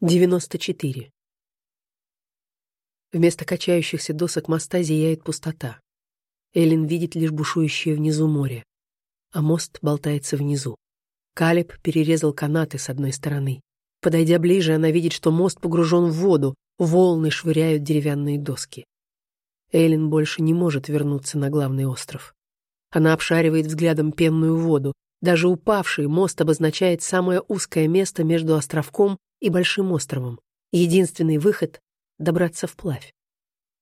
94. Вместо качающихся досок моста зияет пустота. Эллен видит лишь бушующее внизу море, а мост болтается внизу. Калеб перерезал канаты с одной стороны. Подойдя ближе, она видит, что мост погружен в воду, волны швыряют деревянные доски. Эллен больше не может вернуться на главный остров. Она обшаривает взглядом пенную воду. Даже упавший мост обозначает самое узкое место между островком и большим островом. Единственный выход — добраться вплавь.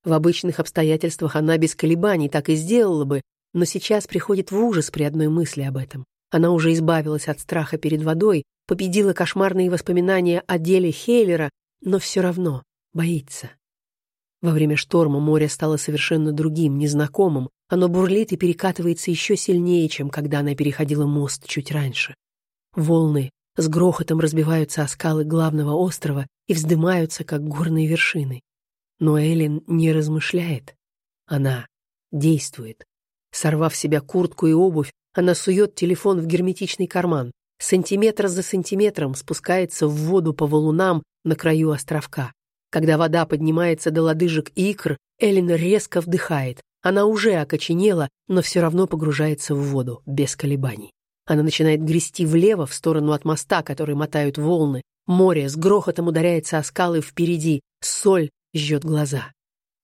В обычных обстоятельствах она без колебаний так и сделала бы, но сейчас приходит в ужас при одной мысли об этом. Она уже избавилась от страха перед водой, победила кошмарные воспоминания о деле Хейлера, но все равно боится. Во время шторма море стало совершенно другим, незнакомым. Оно бурлит и перекатывается еще сильнее, чем когда она переходила мост чуть раньше. Волны с грохотом разбиваются о скалы главного острова и вздымаются, как горные вершины. Но Эллен не размышляет. Она действует. Сорвав себя куртку и обувь, она сует телефон в герметичный карман. Сантиметр за сантиметром спускается в воду по валунам на краю островка. Когда вода поднимается до лодыжек и икр, Эллен резко вдыхает. Она уже окоченела, но все равно погружается в воду, без колебаний. Она начинает грести влево, в сторону от моста, который мотают волны. Море с грохотом ударяется о скалы впереди. Соль жжет глаза.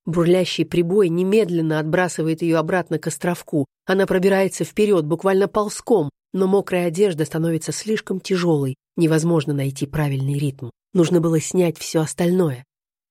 Бурлящий прибой немедленно отбрасывает ее обратно к островку. Она пробирается вперед, буквально ползком, но мокрая одежда становится слишком тяжелой. Невозможно найти правильный ритм. Нужно было снять все остальное.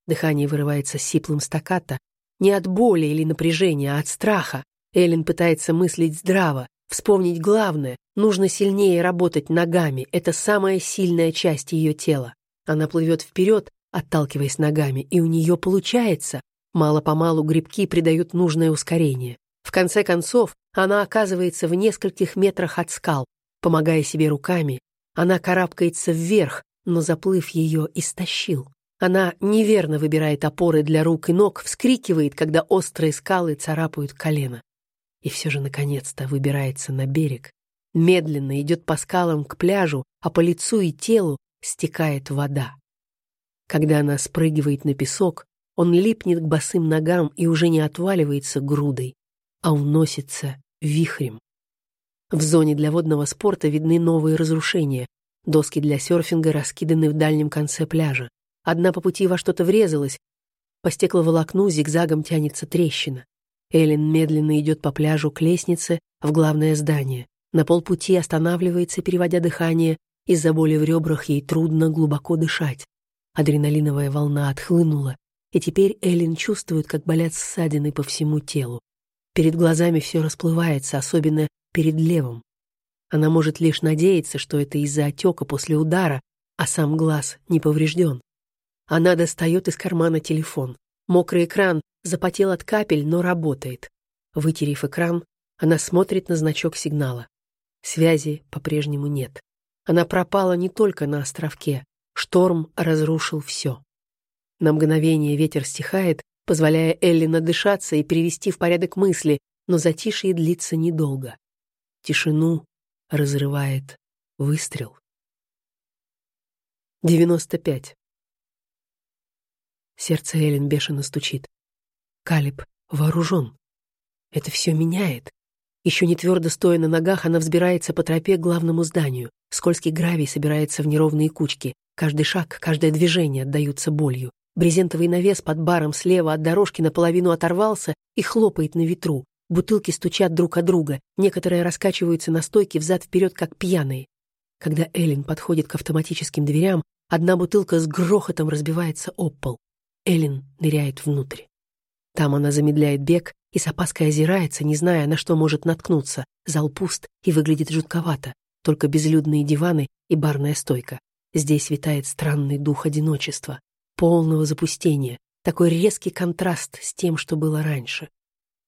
Дыхание вырывается сиплым стаката. Не от боли или напряжения, а от страха. Эллен пытается мыслить здраво, Вспомнить главное, нужно сильнее работать ногами, это самая сильная часть ее тела. Она плывет вперед, отталкиваясь ногами, и у нее получается. Мало-помалу грибки придают нужное ускорение. В конце концов, она оказывается в нескольких метрах от скал. Помогая себе руками, она карабкается вверх, но заплыв ее истощил. Она неверно выбирает опоры для рук и ног, вскрикивает, когда острые скалы царапают колено и все же наконец-то выбирается на берег, медленно идет по скалам к пляжу, а по лицу и телу стекает вода. Когда она спрыгивает на песок, он липнет к босым ногам и уже не отваливается грудой, а уносится вихрем. В зоне для водного спорта видны новые разрушения. Доски для серфинга раскиданы в дальнем конце пляжа. Одна по пути во что-то врезалась. По стекловолокну зигзагом тянется трещина. Эллен медленно идет по пляжу к лестнице в главное здание. На полпути останавливается, переводя дыхание. Из-за боли в ребрах ей трудно глубоко дышать. Адреналиновая волна отхлынула, и теперь Эллен чувствует, как болят ссадины по всему телу. Перед глазами все расплывается, особенно перед левым. Она может лишь надеяться, что это из-за отека после удара, а сам глаз не поврежден. Она достает из кармана телефон. Мокрый экран запотел от капель, но работает. Вытерев экран, она смотрит на значок сигнала. Связи по-прежнему нет. Она пропала не только на островке. Шторм разрушил все. На мгновение ветер стихает, позволяя Элли надышаться и привести в порядок мысли, но затишье длится недолго. Тишину разрывает выстрел. 95. Сердце Эллен бешено стучит. Калиб вооружен. Это все меняет. Еще не твердо стоя на ногах, она взбирается по тропе к главному зданию. Скользкий гравий собирается в неровные кучки. Каждый шаг, каждое движение отдаются болью. Брезентовый навес под баром слева от дорожки наполовину оторвался и хлопает на ветру. Бутылки стучат друг от друга. Некоторые раскачиваются на стойке взад-вперед, как пьяные. Когда Эллен подходит к автоматическим дверям, одна бутылка с грохотом разбивается об пол. Эллен ныряет внутрь. Там она замедляет бег и с опаской озирается, не зная, на что может наткнуться. Зал пуст и выглядит жутковато. Только безлюдные диваны и барная стойка. Здесь витает странный дух одиночества, полного запустения, такой резкий контраст с тем, что было раньше.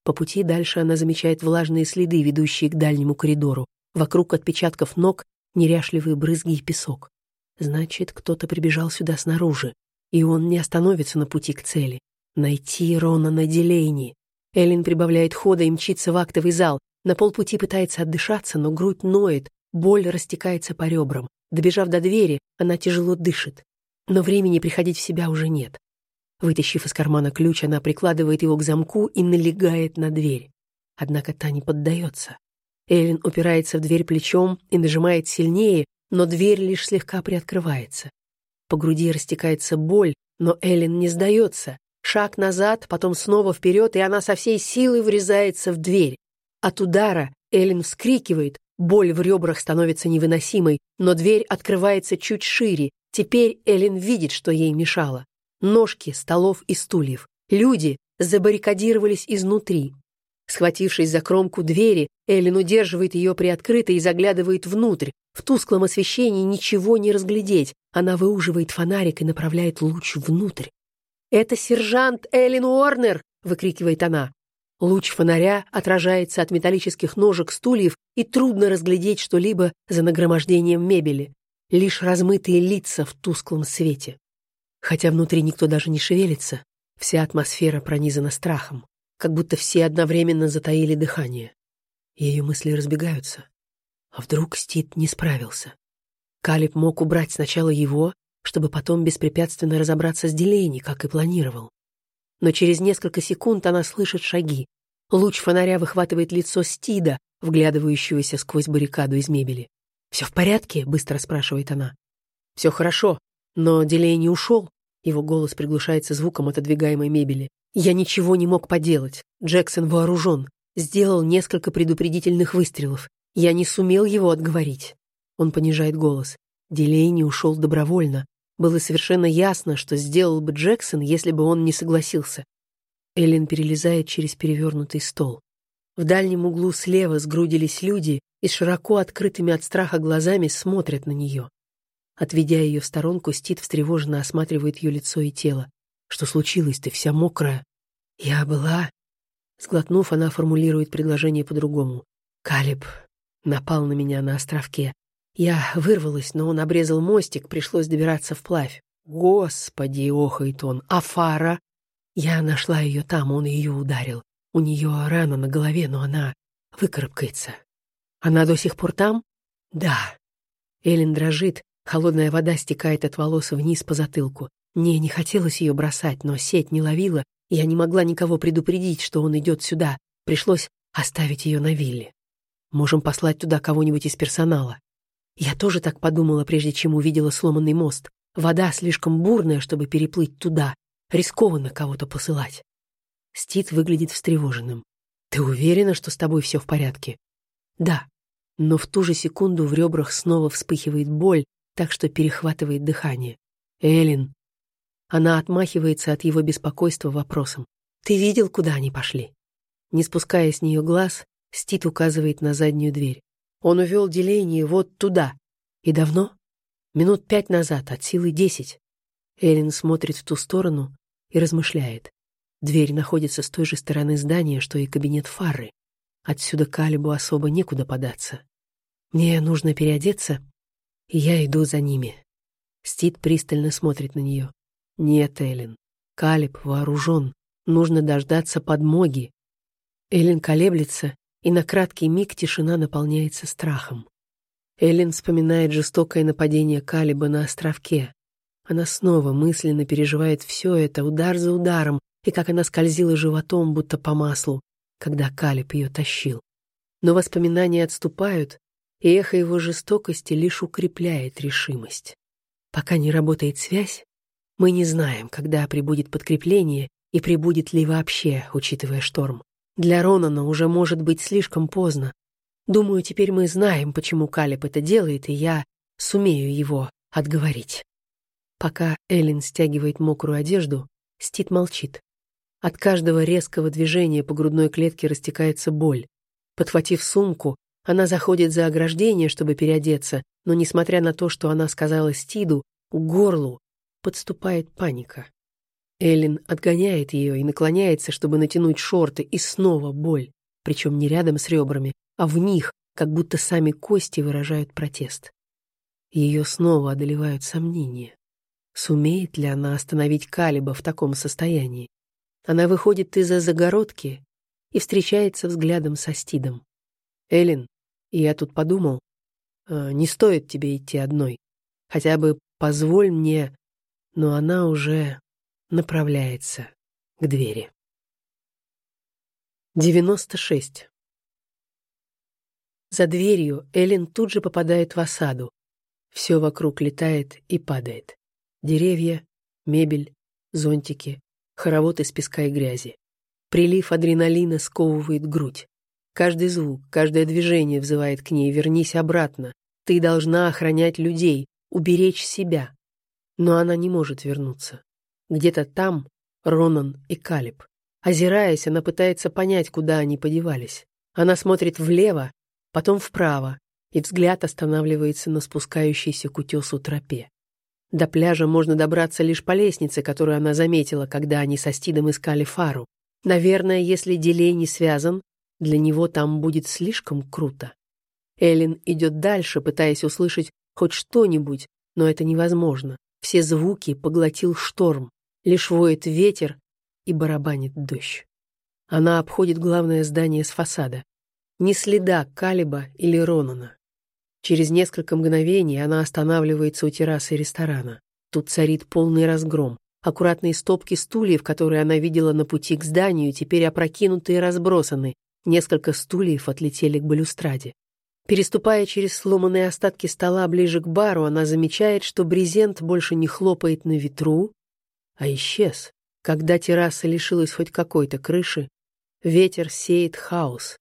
По пути дальше она замечает влажные следы, ведущие к дальнему коридору. Вокруг отпечатков ног неряшливые брызги и песок. Значит, кто-то прибежал сюда снаружи и он не остановится на пути к цели. Найти Рона на Делейни. Эллен прибавляет хода и мчится в актовый зал. На полпути пытается отдышаться, но грудь ноет, боль растекается по ребрам. Добежав до двери, она тяжело дышит. Но времени приходить в себя уже нет. Вытащив из кармана ключ, она прикладывает его к замку и налегает на дверь. Однако та не поддается. Эллен упирается в дверь плечом и нажимает сильнее, но дверь лишь слегка приоткрывается. По груди растекается боль, но Эллен не сдается. Шаг назад, потом снова вперед, и она со всей силы врезается в дверь. От удара Эллен вскрикивает, боль в ребрах становится невыносимой, но дверь открывается чуть шире. Теперь Эллен видит, что ей мешало. Ножки столов и стульев. Люди забаррикадировались изнутри. Схватившись за кромку двери, Эллен удерживает ее приоткрытой и заглядывает внутрь. В тусклом освещении ничего не разглядеть. Она выуживает фонарик и направляет луч внутрь. «Это сержант Эллен Уорнер!» — выкрикивает она. Луч фонаря отражается от металлических ножек стульев, и трудно разглядеть что-либо за нагромождением мебели. Лишь размытые лица в тусклом свете. Хотя внутри никто даже не шевелится, вся атмосфера пронизана страхом, как будто все одновременно затаили дыхание. Ее мысли разбегаются. А вдруг Стит не справился? Калиб мог убрать сначала его, чтобы потом беспрепятственно разобраться с Дилейни, как и планировал. Но через несколько секунд она слышит шаги. Луч фонаря выхватывает лицо Стида, вглядывающегося сквозь баррикаду из мебели. «Все в порядке?» — быстро спрашивает она. «Все хорошо, но Дилейни ушел. Его голос приглушается звуком отодвигаемой мебели. «Я ничего не мог поделать. Джексон вооружен. Сделал несколько предупредительных выстрелов. Я не сумел его отговорить». Он понижает голос. Дилей не ушел добровольно. Было совершенно ясно, что сделал бы Джексон, если бы он не согласился. Эллен перелезает через перевернутый стол. В дальнем углу слева сгрудились люди и с широко открытыми от страха глазами смотрят на нее. Отведя ее в сторонку, Стит встревоженно осматривает ее лицо и тело. «Что случилось? Ты вся мокрая». «Я была...» Сглотнув, она формулирует предложение по-другому. «Калиб напал на меня на островке. Я вырвалась, но он обрезал мостик, пришлось добираться вплавь. Господи, охает он, а фара? Я нашла ее там, он ее ударил. У нее рана на голове, но она выкарабкается. Она до сих пор там? Да. Эллен дрожит, Холодная вода стекает от волос вниз по затылку. Мне не хотелось ее бросать, но сеть не ловила, я не могла никого предупредить, что он идет сюда. Пришлось оставить ее на вилле. Можем послать туда кого-нибудь из персонала. Я тоже так подумала, прежде чем увидела сломанный мост. Вода слишком бурная, чтобы переплыть туда. Рискованно кого-то посылать. Стит выглядит встревоженным. «Ты уверена, что с тобой все в порядке?» «Да». Но в ту же секунду в ребрах снова вспыхивает боль, так что перехватывает дыхание. «Эллен». Она отмахивается от его беспокойства вопросом. «Ты видел, куда они пошли?» Не спуская с нее глаз, Стит указывает на заднюю дверь. Он увел деление вот туда. И давно? Минут пять назад, от силы десять. Эллен смотрит в ту сторону и размышляет. Дверь находится с той же стороны здания, что и кабинет Фарры. Отсюда Калибу особо некуда податься. Мне нужно переодеться и я иду за ними. Стит пристально смотрит на нее. Нет, Эллен. Калиб вооружен. Нужно дождаться подмоги. Эллен колеблется, и на краткий миг тишина наполняется страхом. Эллен вспоминает жестокое нападение Калиба на островке. Она снова мысленно переживает все это, удар за ударом, и как она скользила животом, будто по маслу, когда Калиб ее тащил. Но воспоминания отступают, и эхо его жестокости лишь укрепляет решимость. Пока не работает связь, мы не знаем, когда прибудет подкрепление и прибудет ли вообще, учитывая шторм. Для Ронана уже может быть слишком поздно. Думаю, теперь мы знаем, почему Калеб это делает, и я сумею его отговорить. Пока Эллен стягивает мокрую одежду, Стит молчит. От каждого резкого движения по грудной клетке растекается боль. Подхватив сумку, она заходит за ограждение, чтобы переодеться, но, несмотря на то, что она сказала Стиду, к горлу подступает паника. Эллен отгоняет ее и наклоняется, чтобы натянуть шорты, и снова боль, причем не рядом с ребрами, а в них, как будто сами кости выражают протест. Ее снова одолевают сомнения. Сумеет ли она остановить Калиба в таком состоянии? Она выходит из-за загородки и встречается взглядом со Стидом. «Эллен, я тут подумал, э, не стоит тебе идти одной. Хотя бы позволь мне... но она уже направляется к двери. 96. За дверью Эллен тут же попадает в осаду. Все вокруг летает и падает. Деревья, мебель, зонтики, хоровод из песка и грязи. Прилив адреналина сковывает грудь. Каждый звук, каждое движение взывает к ней «вернись обратно». Ты должна охранять людей, уберечь себя. Но она не может вернуться. Где-то там Ронан и Калиб. Озираясь, она пытается понять, куда они подевались. Она смотрит влево, потом вправо, и взгляд останавливается на спускающейся к утесу тропе. До пляжа можно добраться лишь по лестнице, которую она заметила, когда они со Стидом искали фару. Наверное, если Дилей не связан, для него там будет слишком круто. Эллен идет дальше, пытаясь услышать хоть что-нибудь, но это невозможно. Все звуки поглотил шторм, лишь воет ветер и барабанит дождь. Она обходит главное здание с фасада. Ни следа Калиба или Ронана. Через несколько мгновений она останавливается у террасы ресторана. Тут царит полный разгром. Аккуратные стопки стульев, которые она видела на пути к зданию, теперь опрокинуты и разбросаны. Несколько стульев отлетели к балюстраде. Переступая через сломанные остатки стола ближе к бару, она замечает, что брезент больше не хлопает на ветру, а исчез. Когда терраса лишилась хоть какой-то крыши, ветер сеет хаос.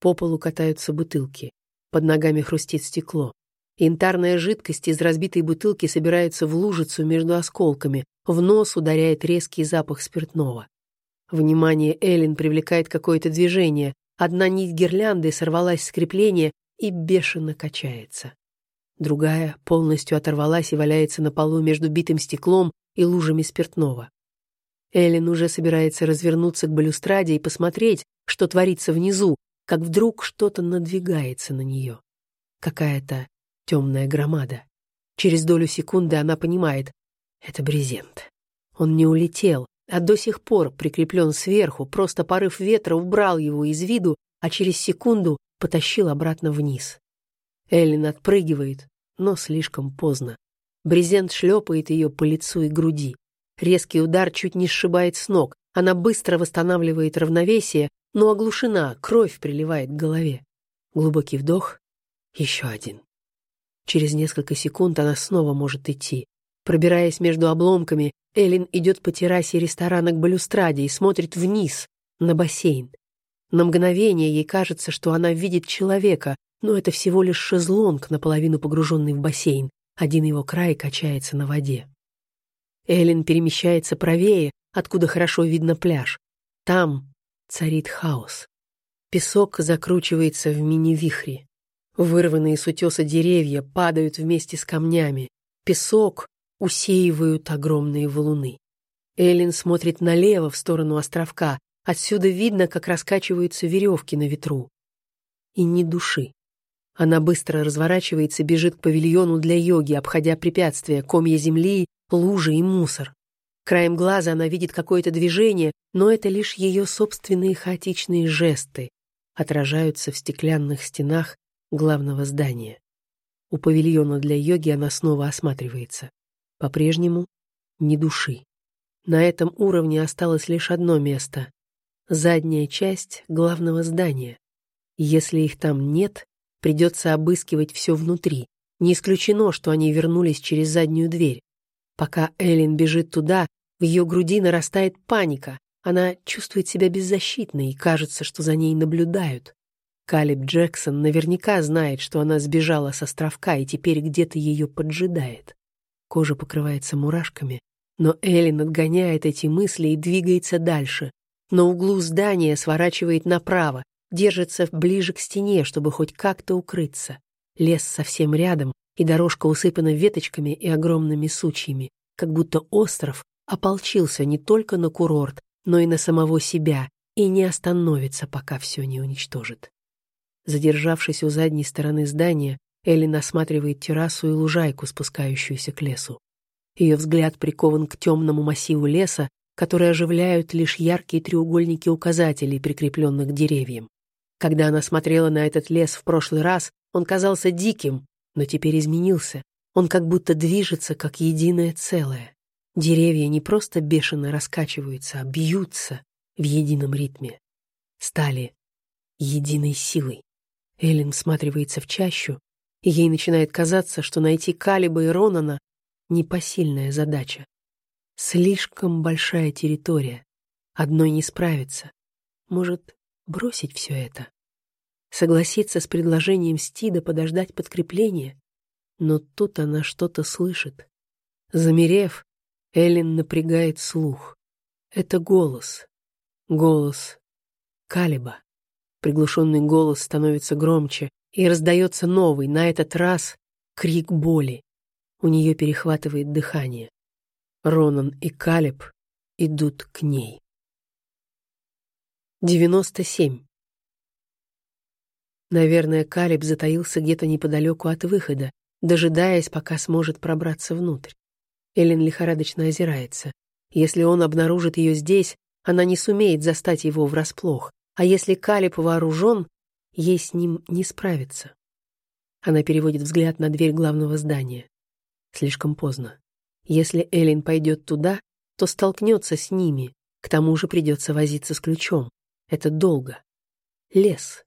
По полу катаются бутылки, под ногами хрустит стекло. Янтарная жидкость из разбитой бутылки собирается в лужицу между осколками, в нос ударяет резкий запах спиртного. Внимание Эллен привлекает какое-то движение. Одна нить гирлянды сорвалась с крепления и бешено качается. Другая полностью оторвалась и валяется на полу между битым стеклом и лужами спиртного. Эллен уже собирается развернуться к балюстраде и посмотреть, что творится внизу, как вдруг что-то надвигается на нее. Какая-то темная громада. Через долю секунды она понимает — это брезент. Он не улетел, а до сих пор прикреплен сверху, просто порыв ветра убрал его из виду, а через секунду потащил обратно вниз. Эллен отпрыгивает, но слишком поздно. Брезент шлепает ее по лицу и груди. Резкий удар чуть не сшибает с ног. Она быстро восстанавливает равновесие, но оглушена, кровь приливает к голове. Глубокий вдох, еще один. Через несколько секунд она снова может идти. Пробираясь между обломками, Эллен идет по террасе ресторана к балюстраде и смотрит вниз, на бассейн. На мгновение ей кажется, что она видит человека, но это всего лишь шезлонг, наполовину погруженный в бассейн. Один его край качается на воде. Эллен перемещается правее, откуда хорошо видно пляж. Там царит хаос. Песок закручивается в мини-вихре. Вырванные с утеса деревья падают вместе с камнями. Песок усеивают огромные валуны. Эллен смотрит налево, в сторону островка. Отсюда видно, как раскачиваются веревки на ветру. И ни души. Она быстро разворачивается, бежит к павильону для йоги, обходя препятствия, комья земли лужи и мусор. Краем глаза она видит какое-то движение, но это лишь ее собственные хаотичные жесты отражаются в стеклянных стенах главного здания. У павильона для йоги она снова осматривается. По-прежнему ни души. На этом уровне осталось лишь одно место — задняя часть главного здания. Если их там нет, придется обыскивать все внутри. Не исключено, что они вернулись через заднюю дверь. Пока Эллен бежит туда, в ее груди нарастает паника. Она чувствует себя беззащитной и кажется, что за ней наблюдают. Калиб Джексон наверняка знает, что она сбежала с островка и теперь где-то ее поджидает. Кожа покрывается мурашками, но Эллен отгоняет эти мысли и двигается дальше. На углу здания сворачивает направо, держится ближе к стене, чтобы хоть как-то укрыться. Лес совсем рядом, и дорожка усыпана веточками и огромными сучьями, как будто остров ополчился не только на курорт, но и на самого себя, и не остановится, пока все не уничтожит. Задержавшись у задней стороны здания, Эллен осматривает террасу и лужайку, спускающуюся к лесу. Ее взгляд прикован к темному массиву леса, который оживляют лишь яркие треугольники указателей, прикрепленных к деревьям. Когда она смотрела на этот лес в прошлый раз, он казался диким, но теперь изменился. Он как будто движется, как единое целое. Деревья не просто бешено раскачиваются, а бьются в едином ритме. Стали единой силой. Эллен всматривается в чащу, и ей начинает казаться, что найти Калиба и Ронана — непосильная задача. Слишком большая территория. Одной не справиться. Может, бросить все это? Согласиться с предложением Стида подождать подкрепления? Но тут она что-то слышит. Замерев, Эллен напрягает слух. Это голос. Голос Калиба. Приглушенный голос становится громче, и раздается новый, на этот раз крик боли. У нее перехватывает дыхание. Ронан и Калиб идут к ней. 97. Наверное, Калиб затаился где-то неподалеку от выхода, дожидаясь, пока сможет пробраться внутрь. Эллен лихорадочно озирается. Если он обнаружит ее здесь, она не сумеет застать его врасплох. А если Калиб вооружен, ей с ним не справиться. Она переводит взгляд на дверь главного здания. Слишком поздно. Если Эллен пойдет туда, то столкнется с ними. К тому же придется возиться с ключом. Это долго. Лес.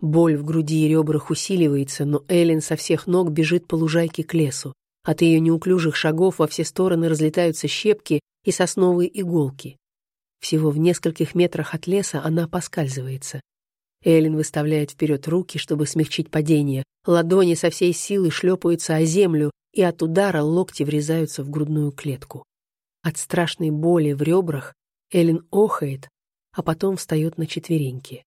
Боль в груди и ребрах усиливается, но Эллен со всех ног бежит по лужайке к лесу. От ее неуклюжих шагов во все стороны разлетаются щепки и сосновые иголки. Всего в нескольких метрах от леса она поскальзывается. Эллен выставляет вперед руки, чтобы смягчить падение. Ладони со всей силы шлепаются о землю, и от удара локти врезаются в грудную клетку. От страшной боли в ребрах Эллен охает, а потом встает на четвереньки.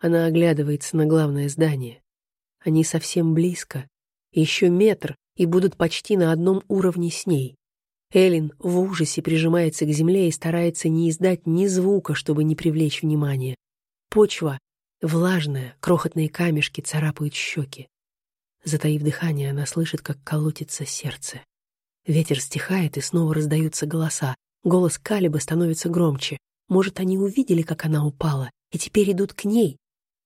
Она оглядывается на главное здание. Они совсем близко, еще метр, и будут почти на одном уровне с ней. Эллен в ужасе прижимается к земле и старается не издать ни звука, чтобы не привлечь внимания. Почва влажная, крохотные камешки царапают щеки. Затаив дыхание, она слышит, как колотится сердце. Ветер стихает, и снова раздаются голоса. Голос Калиба становится громче. Может, они увидели, как она упала, и теперь идут к ней.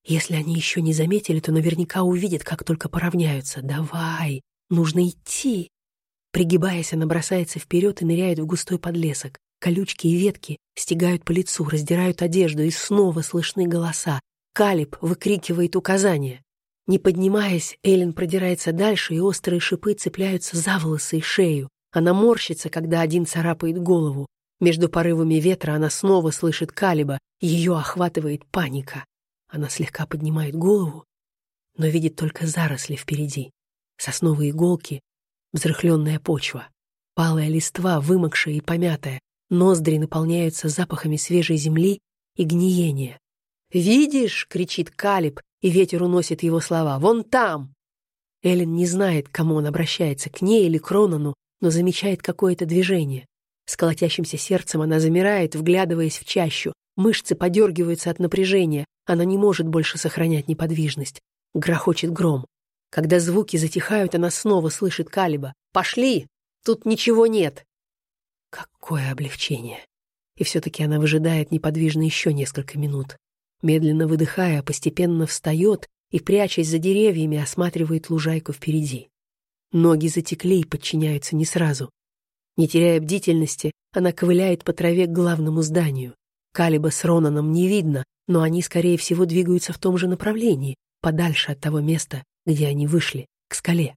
Если они еще не заметили, то наверняка увидят, как только поравняются. «Давай! Нужно идти!» Пригибаясь, она бросается вперед и ныряет в густой подлесок. Колючки и ветки стегают по лицу, раздирают одежду, и снова слышны голоса. Калиб выкрикивает указания. Не поднимаясь, Эллен продирается дальше, и острые шипы цепляются за волосы и шею. Она морщится, когда один царапает голову. Между порывами ветра она снова слышит Калиба, ее охватывает паника. Она слегка поднимает голову, но видит только заросли впереди. Сосновые иголки, взрыхленная почва, палая листва, вымокшая и помятая, ноздри наполняются запахами свежей земли и гниения. «Видишь!» — кричит Калиб, и ветер уносит его слова. «Вон там!» Эллен не знает, к кому он обращается, к ней или к Ронану, но замечает какое-то движение. С колотящимся сердцем она замирает, вглядываясь в чащу. Мышцы подергиваются от напряжения. Она не может больше сохранять неподвижность. Грохочет гром. Когда звуки затихают, она снова слышит Калиба. «Пошли! Тут ничего нет!» Какое облегчение! И все-таки она выжидает неподвижно еще несколько минут. Медленно выдыхая, постепенно встает и, прячась за деревьями, осматривает лужайку впереди. Ноги затекли и подчиняются не сразу. Не теряя бдительности, она ковыляет по траве к главному зданию. Калиба с Ронаном не видно, но они, скорее всего, двигаются в том же направлении, подальше от того места, где они вышли, к скале.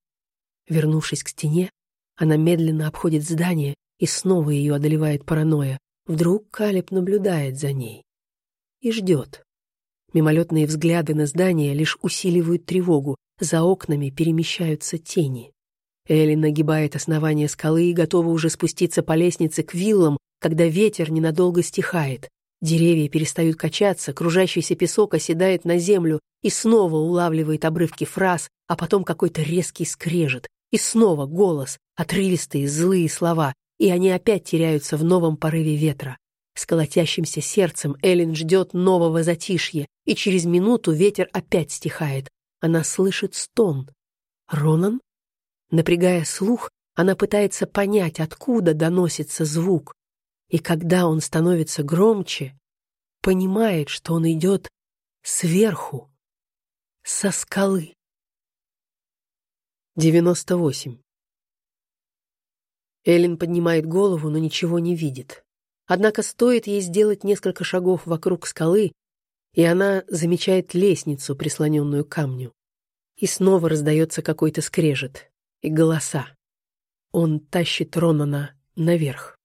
Вернувшись к стене, она медленно обходит здание, и снова ее одолевает паранойя. Вдруг Калиб наблюдает за ней и ждет. Мимолетные взгляды на здание лишь усиливают тревогу, за окнами перемещаются тени. Элли нагибает основание скалы и готова уже спуститься по лестнице к виллам, когда ветер ненадолго стихает. Деревья перестают качаться, кружащийся песок оседает на землю и снова улавливает обрывки фраз, а потом какой-то резкий скрежет. И снова голос, отрывистые злые слова, и они опять теряются в новом порыве ветра. С колотящимся сердцем Эллен ждет нового затишья, и через минуту ветер опять стихает. Она слышит стон. Ронан? Напрягая слух, она пытается понять, откуда доносится звук и когда он становится громче, понимает, что он идет сверху, со скалы. 98. Эллен поднимает голову, но ничего не видит. Однако стоит ей сделать несколько шагов вокруг скалы, и она замечает лестницу, прислоненную к камню. И снова раздается какой-то скрежет и голоса. Он тащит Ронана наверх.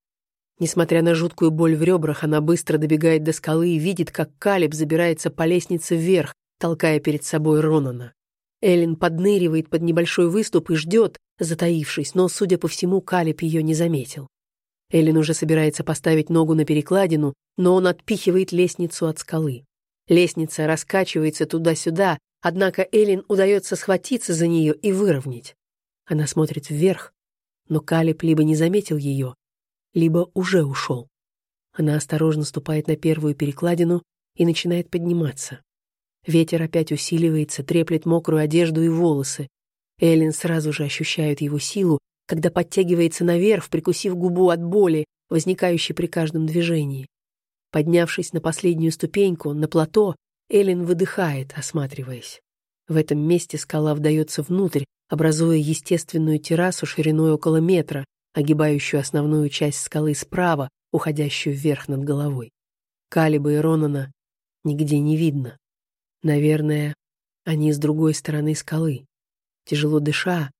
Несмотря на жуткую боль в ребрах, она быстро добегает до скалы и видит, как Калиб забирается по лестнице вверх, толкая перед собой Ронана. Эллен подныривает под небольшой выступ и ждет, затаившись, но, судя по всему, Калиб ее не заметил. Эллен уже собирается поставить ногу на перекладину, но он отпихивает лестницу от скалы. Лестница раскачивается туда-сюда, однако Эллен удается схватиться за нее и выровнять. Она смотрит вверх, но Калиб либо не заметил ее, либо уже ушел. Она осторожно ступает на первую перекладину и начинает подниматься. Ветер опять усиливается, треплет мокрую одежду и волосы. Эллен сразу же ощущает его силу, когда подтягивается наверх, прикусив губу от боли, возникающей при каждом движении. Поднявшись на последнюю ступеньку, на плато, Эллен выдыхает, осматриваясь. В этом месте скала вдается внутрь, образуя естественную террасу шириной около метра, огибающую основную часть скалы справа, уходящую вверх над головой. Калиба и Ронана нигде не видно. Наверное, они с другой стороны скалы. Тяжело дыша,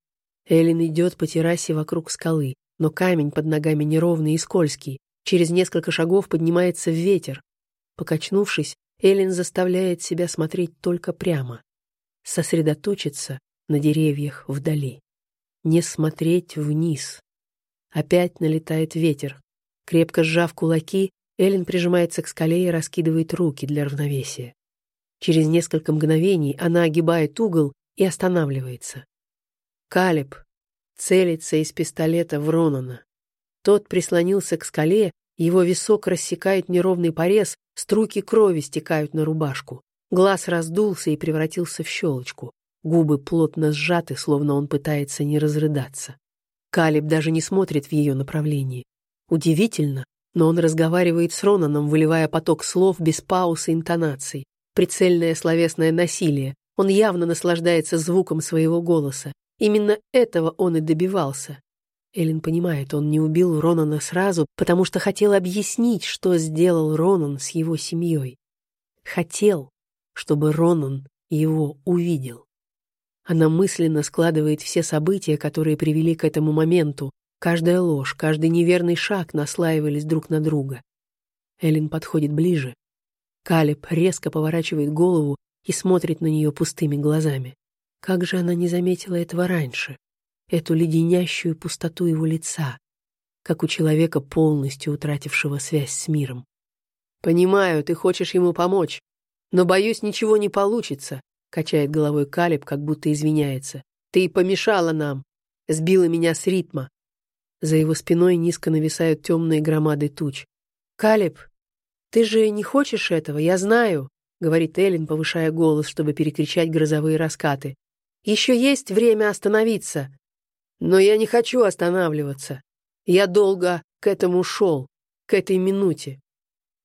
Эллен идет по террасе вокруг скалы, но камень под ногами неровный и скользкий. Через несколько шагов поднимается ветер. Покачнувшись, Эллен заставляет себя смотреть только прямо. Сосредоточиться на деревьях вдали. Не смотреть вниз. Опять налетает ветер. Крепко сжав кулаки, Эллен прижимается к скале и раскидывает руки для равновесия. Через несколько мгновений она огибает угол и останавливается. Калиб целится из пистолета в Ронана. Тот прислонился к скале, его висок рассекает неровный порез, струйки крови стекают на рубашку. Глаз раздулся и превратился в щелочку. Губы плотно сжаты, словно он пытается не разрыдаться. Калиб даже не смотрит в ее направлении. Удивительно, но он разговаривает с Ронаном, выливая поток слов без пауз и интонаций прицельное словесное насилие. Он явно наслаждается звуком своего голоса. Именно этого он и добивался. Эллен понимает, он не убил Ронана сразу, потому что хотел объяснить, что сделал Ронан с его семьей. Хотел, чтобы Ронан его увидел. Она мысленно складывает все события, которые привели к этому моменту. Каждая ложь, каждый неверный шаг наслаивались друг на друга. Эллен подходит ближе, Калиб резко поворачивает голову и смотрит на нее пустыми глазами. Как же она не заметила этого раньше? Эту леденящую пустоту его лица, как у человека, полностью утратившего связь с миром. «Понимаю, ты хочешь ему помочь, но, боюсь, ничего не получится», — качает головой Калиб, как будто извиняется. «Ты помешала нам, сбила меня с ритма». За его спиной низко нависают темные громады туч. «Калиб, «Ты же не хочешь этого, я знаю», — говорит Эллен, повышая голос, чтобы перекричать грозовые раскаты. «Еще есть время остановиться». «Но я не хочу останавливаться. Я долго к этому шел, к этой минуте».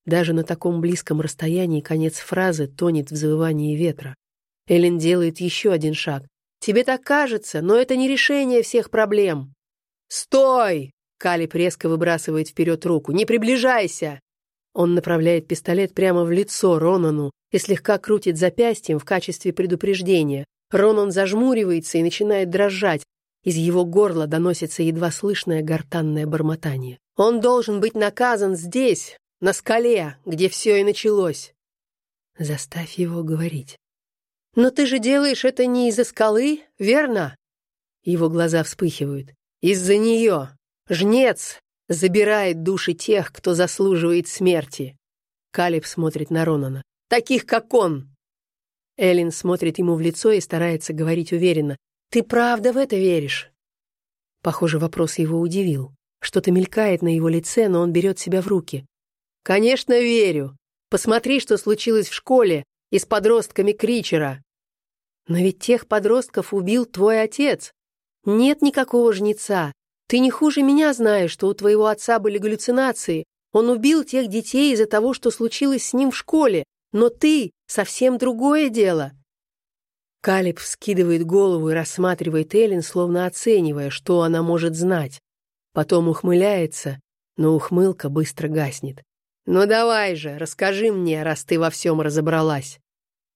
Даже на таком близком расстоянии конец фразы тонет в завывании ветра. Эллен делает еще один шаг. «Тебе так кажется, но это не решение всех проблем». «Стой!» — Калиб резко выбрасывает вперед руку. «Не приближайся!» Он направляет пистолет прямо в лицо Ронану и слегка крутит запястьем в качестве предупреждения. Ронан зажмуривается и начинает дрожать. Из его горла доносится едва слышное гортанное бормотание. «Он должен быть наказан здесь, на скале, где все и началось». Заставь его говорить. «Но ты же делаешь это не из-за скалы, верно?» Его глаза вспыхивают. «Из-за нее! Жнец, забирает души тех, кто заслуживает смерти. Калиб смотрит на Ронана. Таких, как он. Эллен смотрит ему в лицо и старается говорить уверенно. «Ты правда в это веришь?» Похоже, вопрос его удивил. Что-то мелькает на его лице, но он берет себя в руки. «Конечно, верю. Посмотри, что случилось в школе и с подростками Кричера. Но ведь тех подростков убил твой отец. Нет никакого жнеца. Ты не хуже меня знаешь, что у твоего отца были галлюцинации. Он убил тех детей из-за того, что случилось с ним в школе. Но ты — совсем другое дело». Калиб вскидывает голову и рассматривает Эллен, словно оценивая, что она может знать. Потом ухмыляется, но ухмылка быстро гаснет. «Ну давай же, расскажи мне, раз ты во всем разобралась».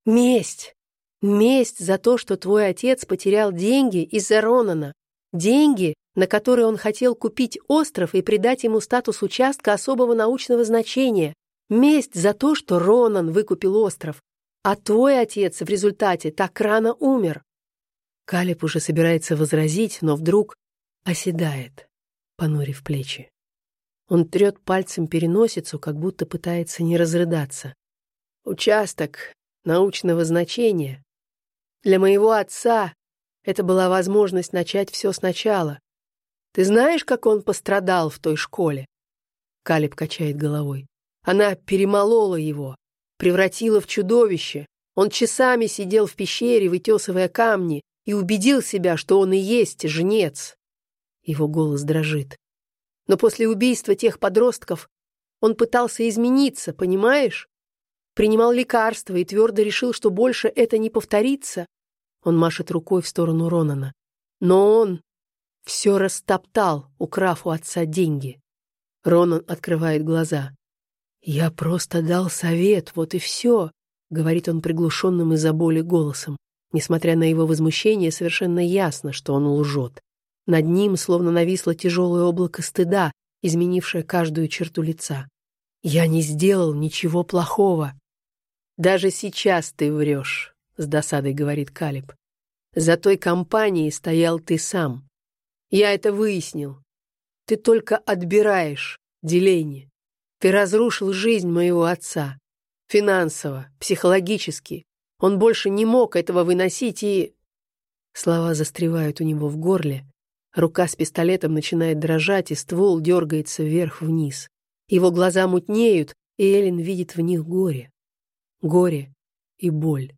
«Месть! Месть за то, что твой отец потерял деньги из-за Ронана. Деньги, на которые он хотел купить остров и придать ему статус участка особого научного значения. Месть за то, что Ронан выкупил остров. А твой отец в результате так рано умер». Калиб уже собирается возразить, но вдруг оседает, понурив плечи. Он трет пальцем переносицу, как будто пытается не разрыдаться. «Участок научного значения. Для моего отца это была возможность начать все сначала. Ты знаешь, как он пострадал в той школе?» Калиб качает головой. «Она перемолола его, превратила в чудовище. Он часами сидел в пещере, вытесывая камни, и убедил себя, что он и есть жнец». Его голос дрожит. Но после убийства тех подростков он пытался измениться, понимаешь? Принимал лекарства и твердо решил, что больше это не повторится. Он машет рукой в сторону Ронана. Но он все растоптал, украв у отца деньги. Ронан открывает глаза. «Я просто дал совет, вот и все», — говорит он приглушенным из-за боли голосом. Несмотря на его возмущение, совершенно ясно, что он лжет. Над ним словно нависло тяжелое облако стыда, изменившее каждую черту лица. «Я не сделал ничего плохого». «Даже сейчас ты врешь», — с досадой говорит Калиб. «За той компанией стоял ты сам. Я это выяснил. Ты только отбираешь деление. Ты разрушил жизнь моего отца. Финансово, психологически. Он больше не мог этого выносить и...» Слова застревают у него в горле, Рука с пистолетом начинает дрожать, и ствол дергается вверх-вниз. Его глаза мутнеют, и Эллен видит в них горе. Горе и боль.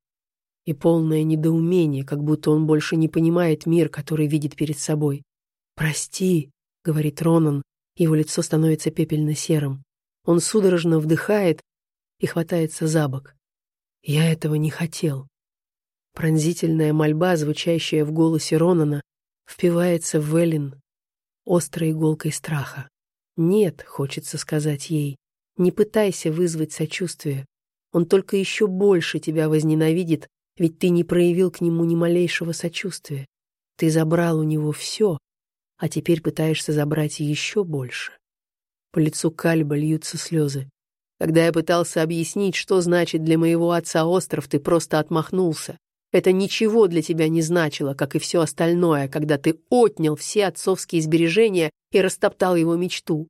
И полное недоумение, как будто он больше не понимает мир, который видит перед собой. «Прости», — говорит Ронан, его лицо становится пепельно-серым. Он судорожно вдыхает и хватается за бок. «Я этого не хотел». Пронзительная мольба, звучащая в голосе Ронана, впивается в Эллен острой иголкой страха. «Нет», — хочется сказать ей, — «не пытайся вызвать сочувствие. Он только еще больше тебя возненавидит, ведь ты не проявил к нему ни малейшего сочувствия. Ты забрал у него все, а теперь пытаешься забрать еще больше». По лицу Кальба льются слезы. Когда я пытался объяснить, что значит для моего отца остров, ты просто отмахнулся. Это ничего для тебя не значило, как и все остальное, когда ты отнял все отцовские сбережения и растоптал его мечту.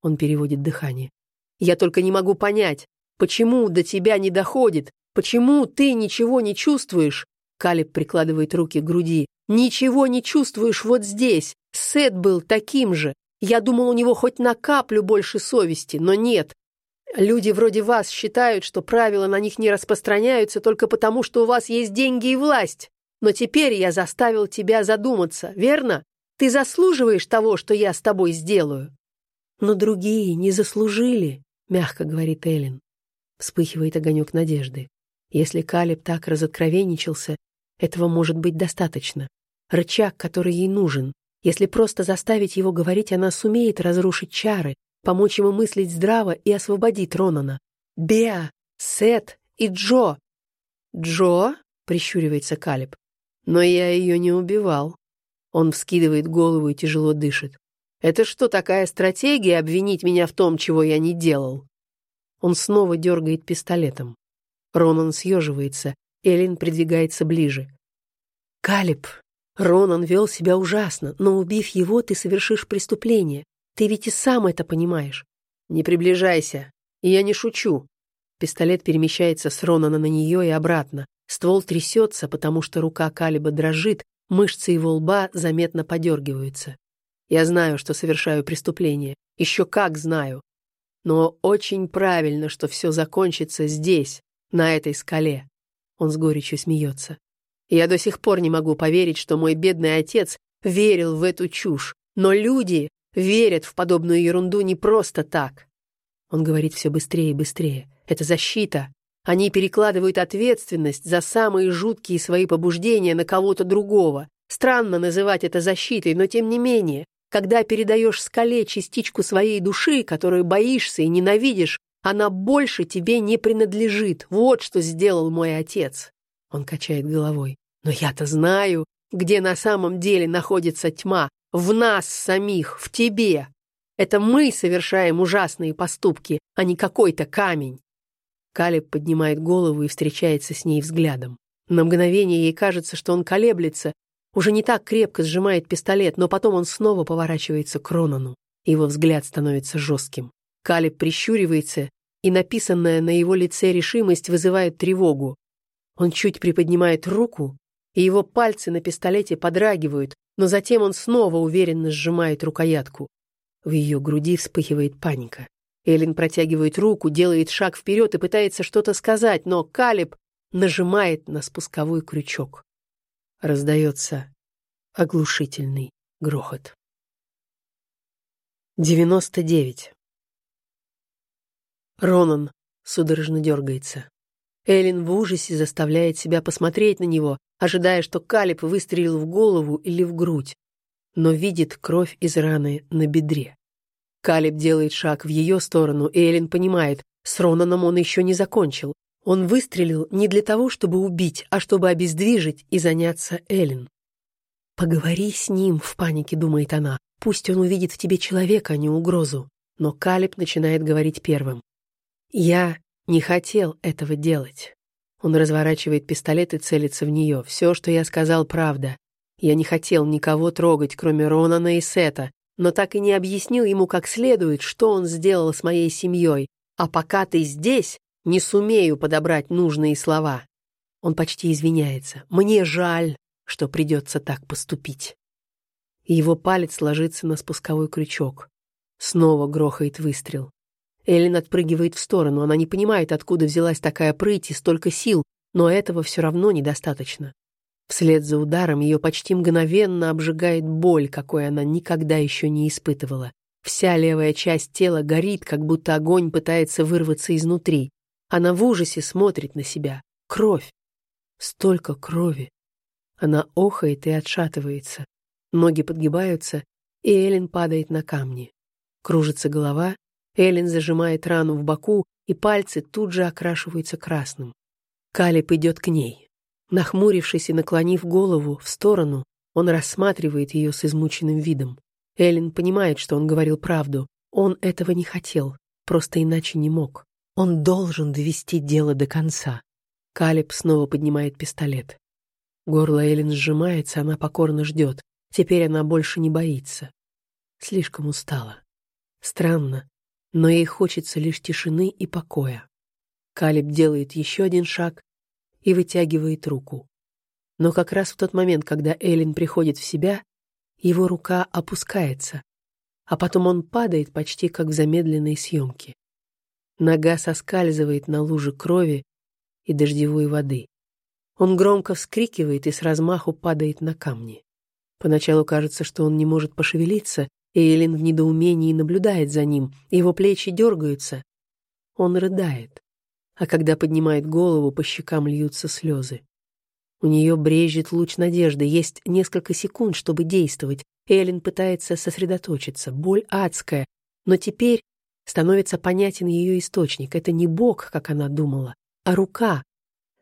Он переводит дыхание. Я только не могу понять, почему до тебя не доходит, почему ты ничего не чувствуешь. Калиб прикладывает руки к груди. Ничего не чувствуешь вот здесь. Сет был таким же. Я думал, у него хоть на каплю больше совести, но нет. Люди вроде вас считают, что правила на них не распространяются только потому, что у вас есть деньги и власть. Но теперь я заставил тебя задуматься, верно? Ты заслуживаешь того, что я с тобой сделаю. Но другие не заслужили, мягко говорит Эллен. Вспыхивает огонек надежды. Если Калиб так разоткровенничался, этого может быть достаточно. Рычаг, который ей нужен. Если просто заставить его говорить, она сумеет разрушить чары, помочь ему мыслить здраво и освободить Ронана. Беа, Сет и Джо. Джо? прищуривается Калиб. Но я ее не убивал. Он вскидывает голову и тяжело дышит. Это что, такая стратегия обвинить меня в том, чего я не делал? Он снова дергает пистолетом. Ронан съеживается, Эллен придвигается ближе. «Калиб, Ронан вел себя ужасно, но убив его, ты совершишь преступление. Ты ведь и сам это понимаешь. Не приближайся. И я не шучу. Пистолет перемещается с Ронана на нее и обратно. Ствол трясется, потому что рука Калиба дрожит, мышцы его лба заметно подергиваются. Я знаю, что совершаю преступление. Еще как знаю. Но очень правильно, что все закончится здесь, на этой скале. Он с горечью смеется. Я до сих пор не могу поверить, что мой бедный отец верил в эту чушь. Но люди верят в подобную ерунду не просто так. Он говорит все быстрее и быстрее. Это защита. Они перекладывают ответственность за самые жуткие свои побуждения на кого-то другого. Странно называть это защитой, но тем не менее. Когда передаешь скале частичку своей души, которую боишься и ненавидишь, она больше тебе не принадлежит. Вот что сделал мой отец. Он качает головой. Но я-то знаю, где на самом деле находится тьма. В нас самих, в тебе. Это мы совершаем ужасные поступки, а не какой-то камень. Калеб поднимает голову и встречается с ней взглядом. На мгновение ей кажется, что он колеблется, уже не так крепко сжимает пистолет, но потом он снова поворачивается к Ронану. Его взгляд становится жестким. Калеб прищуривается, и написанная на его лице решимость вызывает тревогу. Он чуть приподнимает руку, и его пальцы на пистолете подрагивают, но затем он снова уверенно сжимает рукоятку. В ее груди вспыхивает паника. Эллен протягивает руку, делает шаг вперед и пытается что-то сказать, но Калиб нажимает на спусковой крючок. Раздается оглушительный грохот. 99. Ронан судорожно дергается. Эллен в ужасе заставляет себя посмотреть на него, ожидая, что Калиб выстрелил в голову или в грудь, но видит кровь из раны на бедре. Калиб делает шаг в ее сторону, и Эллен понимает, с Ронаном он еще не закончил. Он выстрелил не для того, чтобы убить, а чтобы обездвижить и заняться Эллен. «Поговори с ним», — в панике думает она. «Пусть он увидит в тебе человека, а не угрозу». Но Калиб начинает говорить первым. «Я не хотел этого делать». Он разворачивает пистолет и целится в нее. «Все, что я сказал, правда. Я не хотел никого трогать, кроме Ронана и Сета, но так и не объяснил ему как следует, что он сделал с моей семьей. А пока ты здесь, не сумею подобрать нужные слова». Он почти извиняется. «Мне жаль, что придется так поступить». Его палец ложится на спусковой крючок. Снова грохает выстрел. Эллен отпрыгивает в сторону. Она не понимает, откуда взялась такая прыть и столько сил, но этого все равно недостаточно. Вслед за ударом ее почти мгновенно обжигает боль, какой она никогда еще не испытывала. Вся левая часть тела горит, как будто огонь пытается вырваться изнутри. Она в ужасе смотрит на себя. Кровь. Столько крови. Она охает и отшатывается. Ноги подгибаются, и Эллен падает на камни. Кружится голова, Эллен зажимает рану в боку, и пальцы тут же окрашиваются красным. Калиб идет к ней. Нахмурившись и наклонив голову в сторону, он рассматривает ее с измученным видом. Эллен понимает, что он говорил правду. Он этого не хотел, просто иначе не мог. Он должен довести дело до конца. Калиб снова поднимает пистолет. Горло Эллен сжимается, она покорно ждет. Теперь она больше не боится. Слишком устала. Странно, но ей хочется лишь тишины и покоя. Калиб делает еще один шаг и вытягивает руку. Но как раз в тот момент, когда Эллен приходит в себя, его рука опускается, а потом он падает почти как в замедленной съемке. Нога соскальзывает на луже крови и дождевой воды. Он громко вскрикивает и с размаху падает на камни. Поначалу кажется, что он не может пошевелиться, Эйлин в недоумении наблюдает за ним, его плечи дергаются. Он рыдает, а когда поднимает голову, по щекам льются слезы. У нее брежет луч надежды, есть несколько секунд, чтобы действовать. Эллен пытается сосредоточиться, боль адская, но теперь становится понятен ее источник. Это не Бог, как она думала, а рука.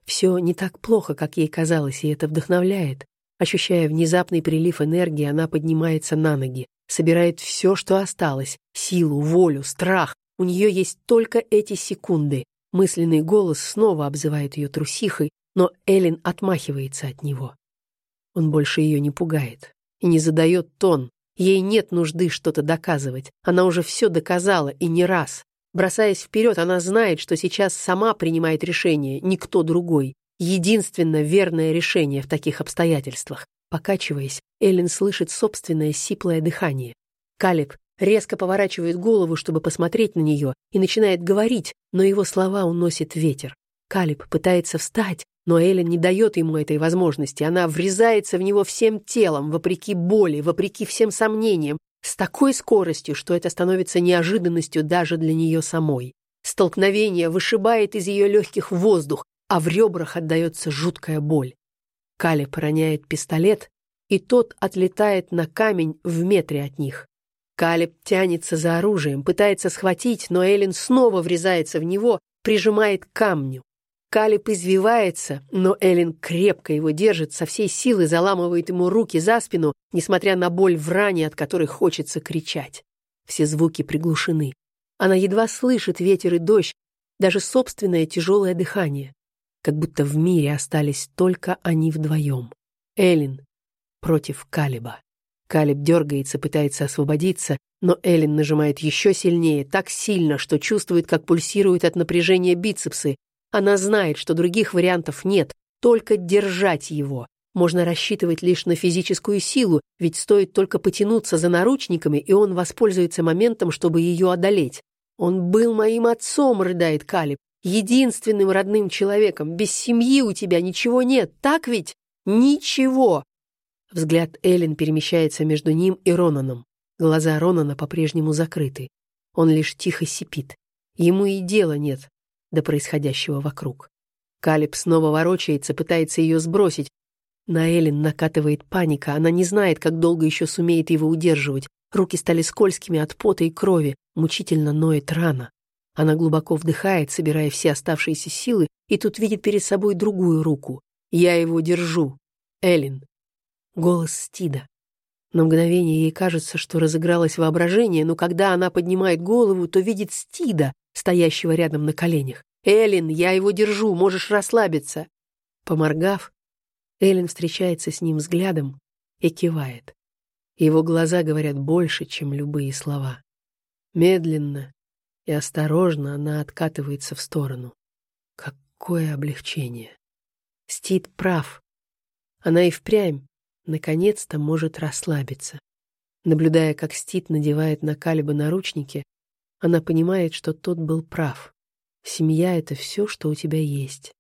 Все не так плохо, как ей казалось, и это вдохновляет. Ощущая внезапный прилив энергии, она поднимается на ноги собирает все, что осталось, силу, волю, страх. У нее есть только эти секунды. Мысленный голос снова обзывает ее трусихой, но Эллен отмахивается от него. Он больше ее не пугает и не задает тон. Ей нет нужды что-то доказывать. Она уже все доказала и не раз. Бросаясь вперед, она знает, что сейчас сама принимает решение, никто другой. Единственно верное решение в таких обстоятельствах. Покачиваясь, Эллен слышит собственное сиплое дыхание. Калиб резко поворачивает голову, чтобы посмотреть на нее, и начинает говорить, но его слова уносит ветер. Калиб пытается встать, но Эллен не дает ему этой возможности. Она врезается в него всем телом, вопреки боли, вопреки всем сомнениям, с такой скоростью, что это становится неожиданностью даже для нее самой. Столкновение вышибает из ее легких воздух, а в ребрах отдается жуткая боль. Калиб роняет пистолет, и тот отлетает на камень в метре от них. Калеб тянется за оружием, пытается схватить, но Эллен снова врезается в него, прижимает к камню. Калиб извивается, но Эллен крепко его держит, со всей силы заламывает ему руки за спину, несмотря на боль в ране, от которой хочется кричать. Все звуки приглушены. Она едва слышит ветер и дождь, даже собственное тяжелое дыхание. Как будто в мире остались только они вдвоем. Эллен против Калиба. Калиб дергается, пытается освободиться, но Эллен нажимает еще сильнее, так сильно, что чувствует, как пульсируют от напряжения бицепсы, она знает, что других вариантов нет, только держать его. Можно рассчитывать лишь на физическую силу, ведь стоит только потянуться за наручниками, и он воспользуется моментом, чтобы ее одолеть. «Он был моим отцом», — рыдает Калиб, «единственным родным человеком. Без семьи у тебя ничего нет, так ведь? Ничего!» Взгляд Эллен перемещается между ним и Ронаном. Глаза Ронана по-прежнему закрыты. Он лишь тихо сипит. Ему и дела нет до происходящего вокруг. Калиб снова ворочается, пытается ее сбросить. На Эллен накатывает паника, она не знает, как долго еще сумеет его удерживать. Руки стали скользкими от пота и крови, мучительно ноет рана. Она глубоко вдыхает, собирая все оставшиеся силы, и тут видит перед собой другую руку. «Я его держу. Эллен». Голос Стида. На мгновение ей кажется, что разыгралось воображение, но когда она поднимает голову, то видит Стида, стоящего рядом на коленях. «Эллен, я его держу, можешь расслабиться!» Поморгав, Эллен встречается с ним взглядом и кивает. Его глаза говорят больше, чем любые слова. Медленно и осторожно она откатывается в сторону. Какое облегчение! Стит прав. Она и впрямь наконец-то может расслабиться. Наблюдая, как Стит надевает на Калиба наручники, она понимает, что тот был прав. Семья — это все, что у тебя есть.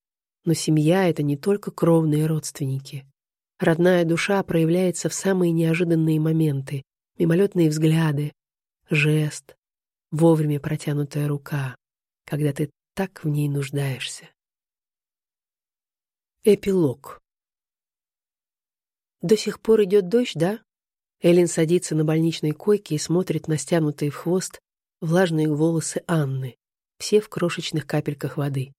Но семья — это не только кровные родственники. Родная душа проявляется в самые неожиданные моменты. Мимолетные взгляды, жест, вовремя протянутая рука, когда ты так в ней нуждаешься. Эпилог. До сих пор идет дождь, да? Эллен садится на больничной койке и смотрит на стянутые в хвост влажные волосы Анны, все в крошечных капельках воды.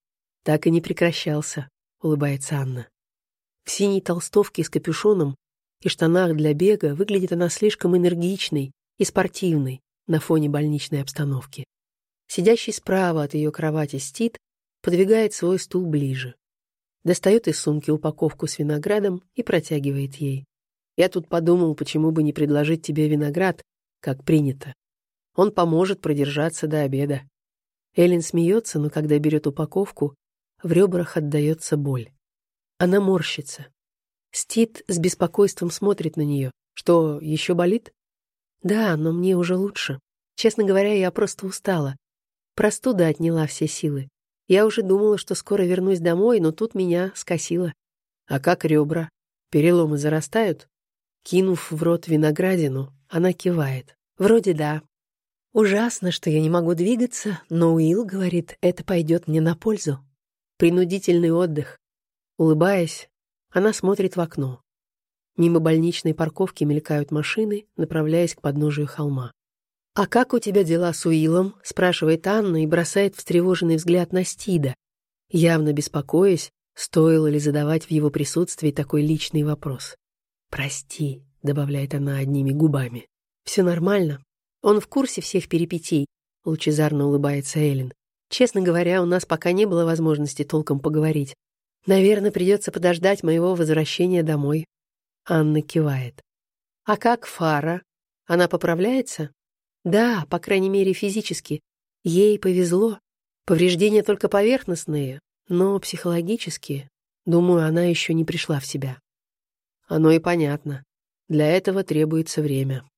Так и не прекращался, улыбается Анна. В синей толстовке с капюшоном и штанах для бега выглядит она слишком энергичной и спортивной на фоне больничной обстановки. Сидящий справа от ее кровати Стит подвигает свой стул ближе. Достает из сумки упаковку с виноградом и протягивает ей. Я тут подумал, почему бы не предложить тебе виноград, как принято. Он поможет продержаться до обеда. Эллен смеется, но когда берет упаковку, в ребрах отдается боль. Она морщится. Стит с беспокойством смотрит на нее. Что, еще болит? Да, но мне уже лучше. Честно говоря, я просто устала. Простуда отняла все силы. Я уже думала, что скоро вернусь домой, но тут меня скосило. А как ребра? Переломы зарастают? Кинув в рот виноградину, она кивает. Вроде да, Ужасно, что я не могу двигаться, но Уилл говорит, это пойдет мне на пользу. Принудительный отдых. Улыбаясь, она смотрит в окно. Мимо больничной парковки мелькают машины, направляясь к подножию холма. «А как у тебя дела с Уиллом?» — спрашивает Анна и бросает встревоженный взгляд на Стида, явно беспокоясь, стоило ли задавать в его присутствии такой личный вопрос. «Прости», — добавляет она одними губами. «Все нормально. Он в курсе всех перипетий, лучезарно улыбается Эллен. Честно говоря, у нас пока не было возможности толком поговорить. Наверное, придется подождать моего возвращения домой. Анна кивает. А как Фара? Она поправляется? Да, по крайней мере, физически. Ей повезло. Повреждения только поверхностные, но психологические. Думаю, она еще не пришла в себя. Оно и понятно. Для этого требуется время.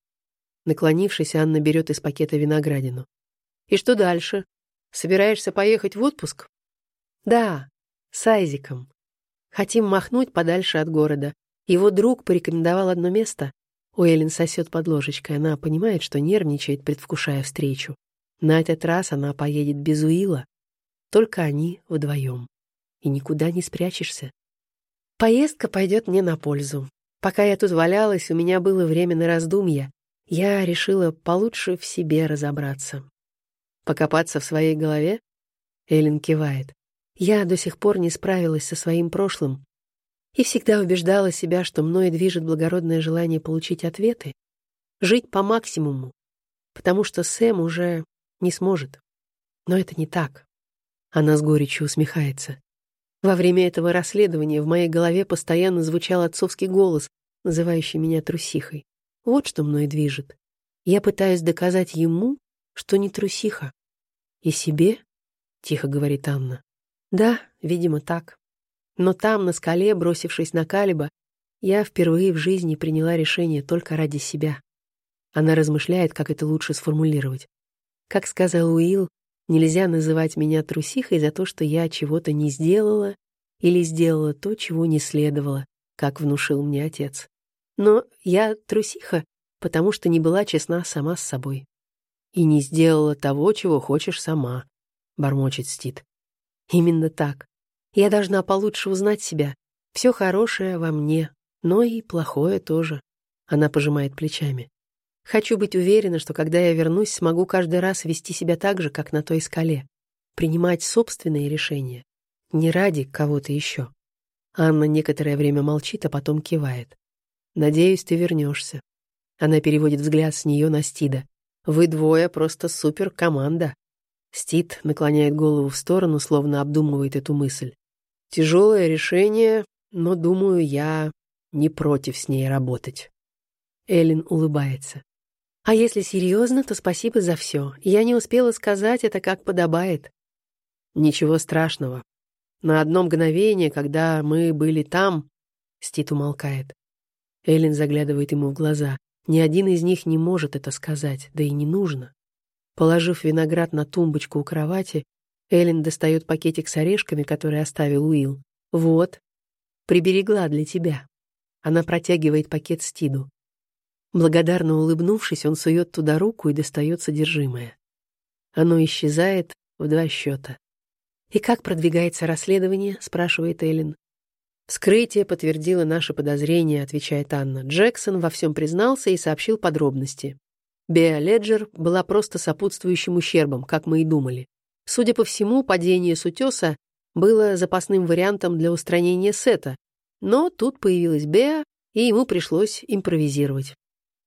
Наклонившись, Анна берет из пакета виноградину. «И что дальше? Собираешься поехать в отпуск?» «Да, с Айзиком. Хотим махнуть подальше от города. Его друг порекомендовал одно место. У Эллен сосет под ложечкой. Она понимает, что нервничает, предвкушая встречу. На этот раз она поедет без Уила. Только они вдвоем. И никуда не спрячешься. Поездка пойдет мне на пользу. Пока я тут валялась, у меня было время на раздумья. Я решила получше в себе разобраться. Покопаться в своей голове? Эллен кивает. Я до сих пор не справилась со своим прошлым и всегда убеждала себя, что мной движет благородное желание получить ответы, жить по максимуму, потому что Сэм уже не сможет. Но это не так. Она с горечью усмехается. Во время этого расследования в моей голове постоянно звучал отцовский голос, называющий меня трусихой. Вот что мной движет. Я пытаюсь доказать ему, что не трусиха. И себе, — тихо говорит Анна. Да, видимо, так. Но там, на скале, бросившись на Калиба, я впервые в жизни приняла решение только ради себя. Она размышляет, как это лучше сформулировать. Как сказал Уилл, нельзя называть меня трусихой за то, что я чего-то не сделала или сделала то, чего не следовало, как внушил мне отец. Но я трусиха, потому что не была честна сама с собой. И не сделала того, чего хочешь сама, — бормочет Стит. Именно так. Я должна получше узнать себя. Все хорошее во мне, но и плохое тоже. Она пожимает плечами. Хочу быть уверена, что когда я вернусь, смогу каждый раз вести себя так же, как на той скале. Принимать собственные решения. Не ради кого-то еще. Анна некоторое время молчит, а потом кивает. Надеюсь, ты вернешься. Она переводит взгляд с нее на Стида. Вы двое просто супер-команда. Стид наклоняет голову в сторону, словно обдумывает эту мысль. Тяжелое решение, но, думаю, я не против с ней работать. Эллен улыбается. А если серьезно, то спасибо за все. Я не успела сказать это, как подобает. Ничего страшного. На одно мгновение, когда мы были там, Стит умолкает. Эллен заглядывает ему в глаза. Ни один из них не может это сказать, да и не нужно. Положив виноград на тумбочку у кровати, Эллен достает пакетик с орешками, который оставил Уилл. «Вот, приберегла для тебя». Она протягивает пакет Стиду. Благодарно улыбнувшись, он сует туда руку и достает содержимое. Оно исчезает в два счета. «И как продвигается расследование?» — спрашивает Эллен. «Вскрытие подтвердило наши подозрения», — отвечает Анна. Джексон во всем признался и сообщил подробности. Беа Леджер была просто сопутствующим ущербом, как мы и думали. Судя по всему, падение с утеса было запасным вариантом для устранения Сета, но тут появилась Беа, и ему пришлось импровизировать.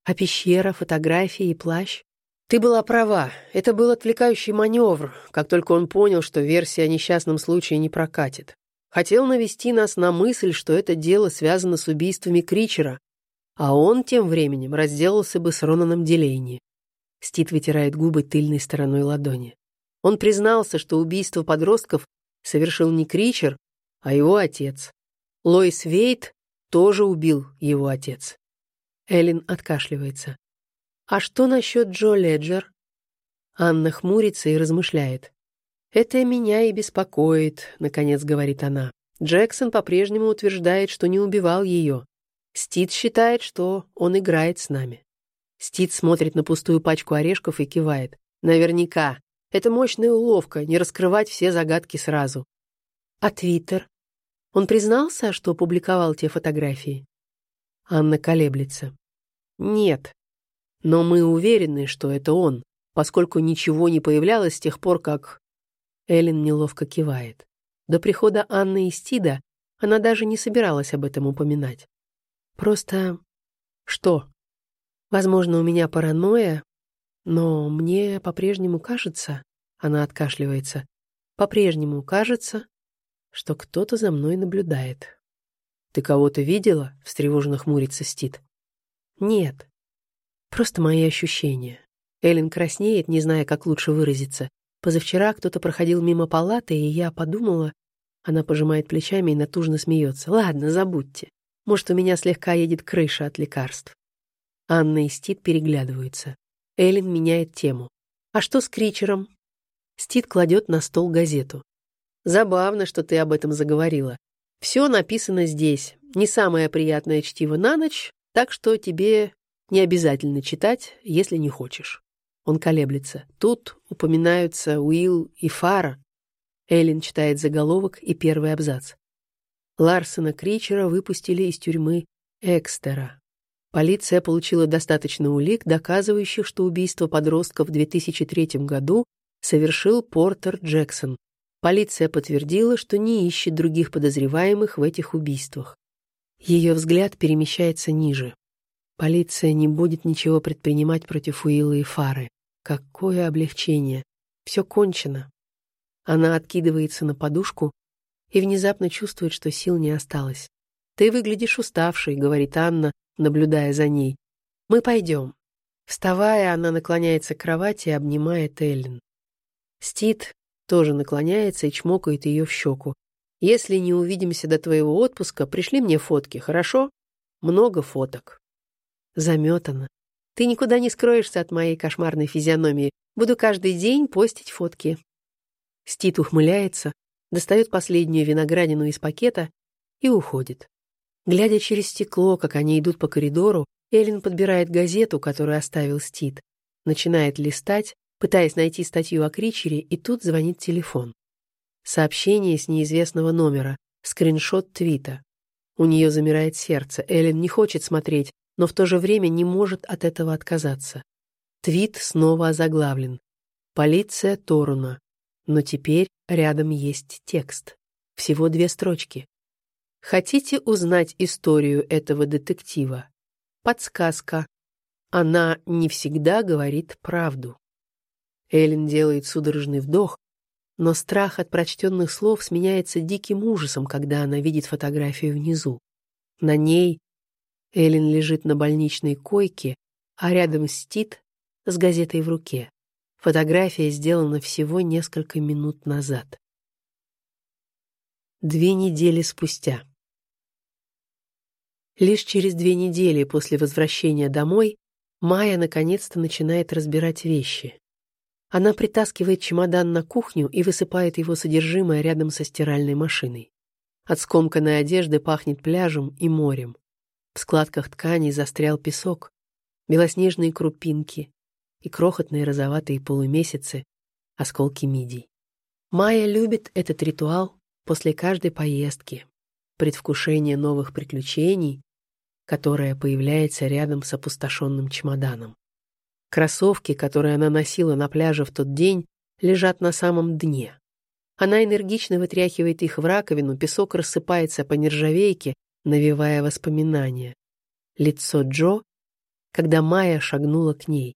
А пещера, фотографии и плащ? Ты была права, это был отвлекающий маневр, как только он понял, что версия о несчастном случае не прокатит. Хотел навести нас на мысль, что это дело связано с убийствами Кричера, а он тем временем разделался бы с Ронаном Дилейни. Стит вытирает губы тыльной стороной ладони. Он признался, что убийство подростков совершил не Кричер, а его отец. Лоис Вейт тоже убил его отец. Эллен откашливается. «А что насчет Джо Леджер?» Анна хмурится и размышляет. «Это меня и беспокоит», — наконец говорит она. Джексон по-прежнему утверждает, что не убивал ее. Стит считает, что он играет с нами. Стит смотрит на пустую пачку орешков и кивает. Наверняка. Это мощная уловка, не раскрывать все загадки сразу. А Твиттер? Он признался, что публиковал те фотографии? Анна колеблется. Нет. Но мы уверены, что это он, поскольку ничего не появлялось с тех пор, как... Эллен неловко кивает. До прихода Анны и Стида она даже не собиралась об этом упоминать. Просто... Что? Возможно, у меня паранойя, но мне по-прежнему кажется... Она откашливается. По-прежнему кажется, что кто-то за мной наблюдает. «Ты кого-то видела?» — встревоженно хмурится Стит. «Нет. Просто мои ощущения». Эллен краснеет, не зная, как лучше выразиться. Позавчера кто-то проходил мимо палаты, и я подумала... Она пожимает плечами и натужно смеется. «Ладно, забудьте. Может, у меня слегка едет крыша от лекарств». Анна и Стит переглядываются. Эллен меняет тему. «А что с Кричером?» Стит кладет на стол газету. «Забавно, что ты об этом заговорила. Все написано здесь. Не самое приятное чтиво на ночь, так что тебе не обязательно читать, если не хочешь». Он колеблется. Тут упоминаются Уилл и Фара. Эллен читает заголовок и первый абзац. Ларсона Кричера выпустили из тюрьмы. Экстера. Полиция получила достаточно улик, доказывающих, что убийство подростка в 2003 году совершил Портер Джексон. Полиция подтвердила, что не ищет других подозреваемых в этих убийствах. Ее взгляд перемещается ниже. Полиция не будет ничего предпринимать против Уилла и Фары. Какое облегчение! Все кончено. Она откидывается на подушку и внезапно чувствует, что сил не осталось. «Ты выглядишь уставшей», — говорит Анна, наблюдая за ней. «Мы пойдем». Вставая, она наклоняется к кровати и обнимает Эллен. Стит тоже наклоняется и чмокает ее в щеку. «Если не увидимся до твоего отпуска, пришли мне фотки, хорошо? Много фоток». Заметана. «Ты никуда не скроешься от моей кошмарной физиономии. Буду каждый день постить фотки». Стит ухмыляется, достает последнюю виноградину из пакета и уходит. Глядя через стекло, как они идут по коридору, Эллен подбирает газету, которую оставил Стит, начинает листать, пытаясь найти статью о Кричере, и тут звонит телефон. Сообщение с неизвестного номера, скриншот твита. У нее замирает сердце, Эллен не хочет смотреть, но в то же время не может от этого отказаться. Твит снова озаглавлен. «Полиция Торуна». Но теперь рядом есть текст. Всего две строчки. Хотите узнать историю этого детектива? Подсказка. Она не всегда говорит правду. Эллен делает судорожный вдох, но страх от прочтенных слов сменяется диким ужасом, когда она видит фотографию внизу. На ней Эллен лежит на больничной койке, а рядом Стит с газетой в руке. Фотография сделана всего несколько минут назад. Две недели спустя. Лишь через две недели после возвращения домой Майя наконец-то начинает разбирать вещи. Она притаскивает чемодан на кухню и высыпает его содержимое рядом со стиральной машиной. От скомканной одежды пахнет пляжем и морем. В складках ткани застрял песок, белоснежные крупинки и крохотные розоватые полумесяцы, осколки мидий. Майя любит этот ритуал после каждой поездки, предвкушение новых приключений которая появляется рядом с опустошенным чемоданом. Кроссовки, которые она носила на пляже в тот день, лежат на самом дне. Она энергично вытряхивает их в раковину, песок рассыпается по нержавейке, навевая воспоминания. Лицо Джо, когда Майя шагнула к ней.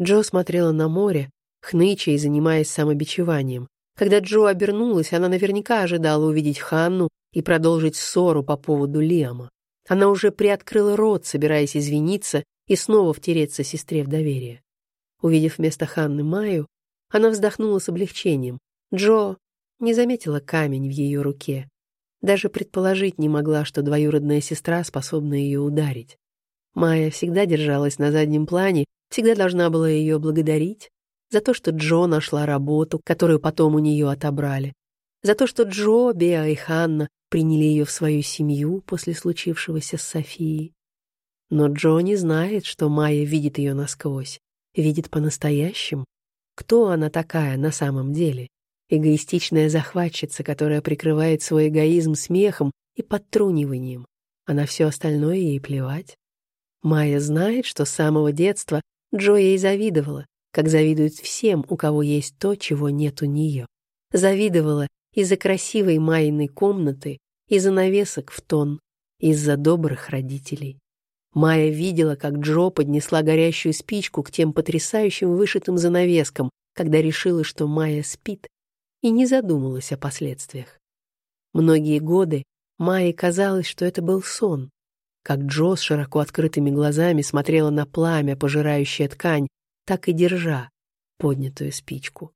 Джо смотрела на море, хныча и занимаясь самобичеванием. Когда Джо обернулась, она наверняка ожидала увидеть Ханну и продолжить ссору по поводу Лиама. Она уже приоткрыла рот, собираясь извиниться и снова втереться сестре в доверие. Увидев вместо Ханны Маю, она вздохнула с облегчением. Джо не заметила камень в ее руке. Даже предположить не могла, что двоюродная сестра способна ее ударить. Майя всегда держалась на заднем плане, всегда должна была ее благодарить за то, что Джо нашла работу, которую потом у нее отобрали, за то, что Джо, Беа и Ханна приняли ее в свою семью после случившегося с Софией. Но Джонни знает, что Майя видит ее насквозь, видит по-настоящему. Кто она такая на самом деле? Эгоистичная захватчица, которая прикрывает свой эгоизм смехом и подтруниванием, а на все остальное ей плевать. Майя знает, что с самого детства Джо ей завидовала, как завидуют всем, у кого есть то, чего нет у нее. Завидовала из-за красивой Майиной комнаты из-за навесок в тон, из-за добрых родителей. Майя видела, как Джо поднесла горящую спичку к тем потрясающим вышитым занавескам, когда решила, что Майя спит, и не задумалась о последствиях. Многие годы Майе казалось, что это был сон, как Джо с широко открытыми глазами смотрела на пламя, пожирающее ткань, так и держа поднятую спичку.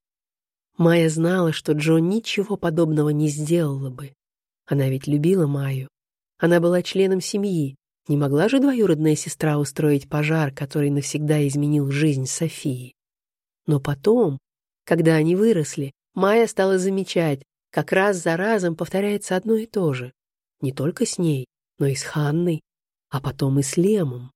Майя знала, что Джо ничего подобного не сделала бы. Она ведь любила Майю. Она была членом семьи. Не могла же двоюродная сестра устроить пожар, который навсегда изменил жизнь Софии. Но потом, когда они выросли, Майя стала замечать, как раз за разом повторяется одно и то же. Не только с ней, но и с Ханной, а потом и с Лемом.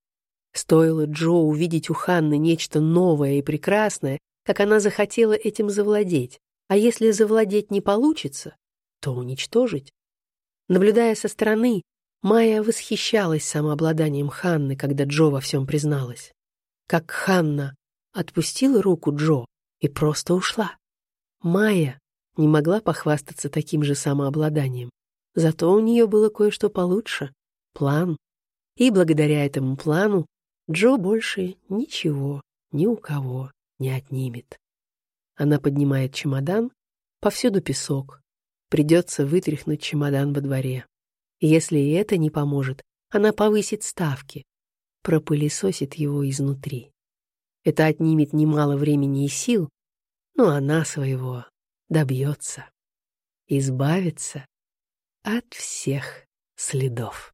Стоило Джо увидеть у Ханны нечто новое и прекрасное, как она захотела этим завладеть. А если завладеть не получится, то уничтожить. Наблюдая со стороны, Майя восхищалась самообладанием Ханны, когда Джо во всем призналась. Как Ханна отпустила руку Джо и просто ушла. Майя не могла похвастаться таким же самообладанием. Зато у нее было кое-что получше — план. И благодаря этому плану Джо больше ничего ни у кого не отнимет. Она поднимает чемодан, повсюду песок. Придется вытряхнуть чемодан во дворе. Если и это не поможет, она повысит ставки, пропылесосит его изнутри. Это отнимет немало времени и сил, но она своего добьется. Избавится от всех следов.